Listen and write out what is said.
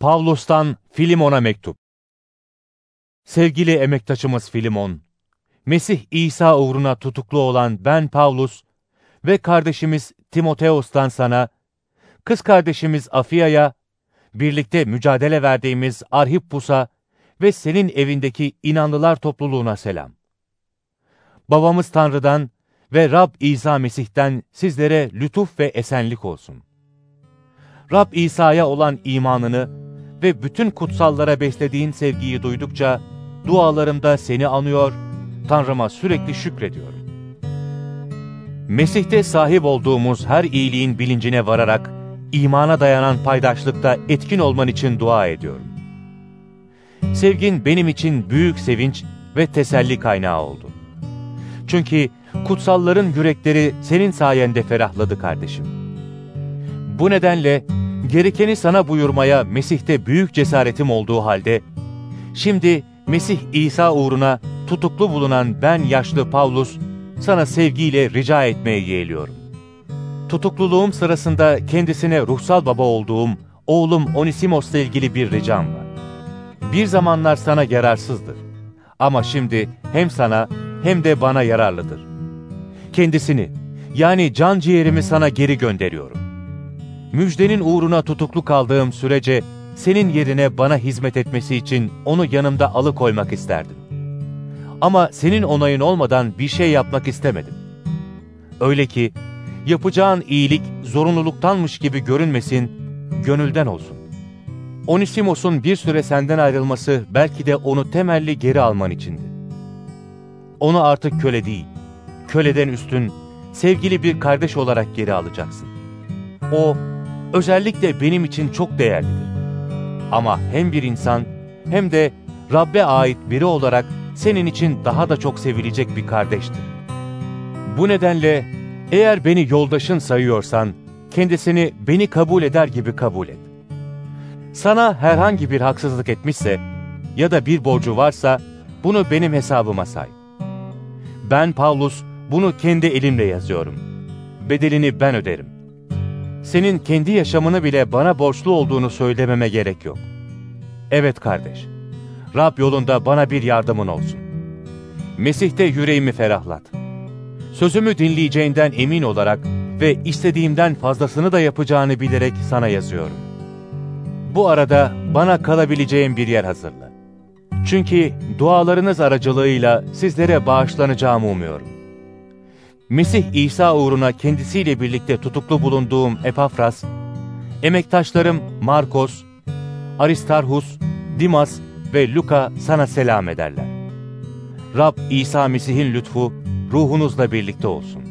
Pavlus'tan Filimon'a mektup. Sevgili emektaşımız Filimon, Mesih İsa uğruna tutuklu olan ben Pavlus ve kardeşimiz Timoteos'tan sana, kız kardeşimiz Afia'ya, birlikte mücadele verdiğimiz Arhippus'a ve senin evindeki inanlılar topluluğuna selam. Babamız Tanrı'dan ve Rab İsa Mesih'ten sizlere lütuf ve esenlik olsun. Rab İsa'ya olan imanını ve bütün kutsallara beslediğin sevgiyi duydukça dualarımda seni anıyor, Tanrıma sürekli şükrediyorum. Mesih'te sahip olduğumuz her iyiliğin bilincine vararak imana dayanan paydaşlıkta etkin olman için dua ediyorum. Sevgin benim için büyük sevinç ve teselli kaynağı oldu. Çünkü kutsalların yürekleri senin sayende ferahladı kardeşim. Bu nedenle gerekeni sana buyurmaya Mesih'te büyük cesaretim olduğu halde, şimdi Mesih İsa uğruna tutuklu bulunan ben yaşlı Pavlus, sana sevgiyle rica etmeye yeğliyorum. Tutukluluğum sırasında kendisine ruhsal baba olduğum oğlum Onisimos'la ilgili bir ricam var. Bir zamanlar sana yararsızdır. Ama şimdi hem sana hem de bana yararlıdır. Kendisini, yani can ciğerimi sana geri gönderiyorum. Müjdenin uğruna tutuklu kaldığım sürece senin yerine bana hizmet etmesi için onu yanımda alıkoymak isterdim. Ama senin onayın olmadan bir şey yapmak istemedim. Öyle ki yapacağın iyilik zorunluluktanmış gibi görünmesin, gönülden olsun. Onisimos'un bir süre senden ayrılması belki de onu temelli geri alman içindi. Onu artık köle değil, köleden üstün, sevgili bir kardeş olarak geri alacaksın. O, özellikle benim için çok değerlidir. Ama hem bir insan hem de Rabbe ait biri olarak senin için daha da çok sevilecek bir kardeştir. Bu nedenle eğer beni yoldaşın sayıyorsan, kendisini beni kabul eder gibi kabul et. Sana herhangi bir haksızlık etmişse ya da bir borcu varsa bunu benim hesabıma say. Ben Paulus bunu kendi elimle yazıyorum. Bedelini ben öderim. Senin kendi yaşamını bile bana borçlu olduğunu söylememe gerek yok. Evet kardeş, Rab yolunda bana bir yardımın olsun. Mesih'te yüreğimi ferahlat. Sözümü dinleyeceğinden emin olarak ve istediğimden fazlasını da yapacağını bilerek sana yazıyorum. Bu arada bana kalabileceğim bir yer hazırla. Çünkü dualarınız aracılığıyla sizlere bağışlanacağımı umuyorum. Mesih İsa uğruna kendisiyle birlikte tutuklu bulunduğum Epafras, emektaşlarım Markos, Aristarhus, Dimas ve Luka sana selam ederler. Rab İsa Mesih'in lütfu ruhunuzla birlikte olsun.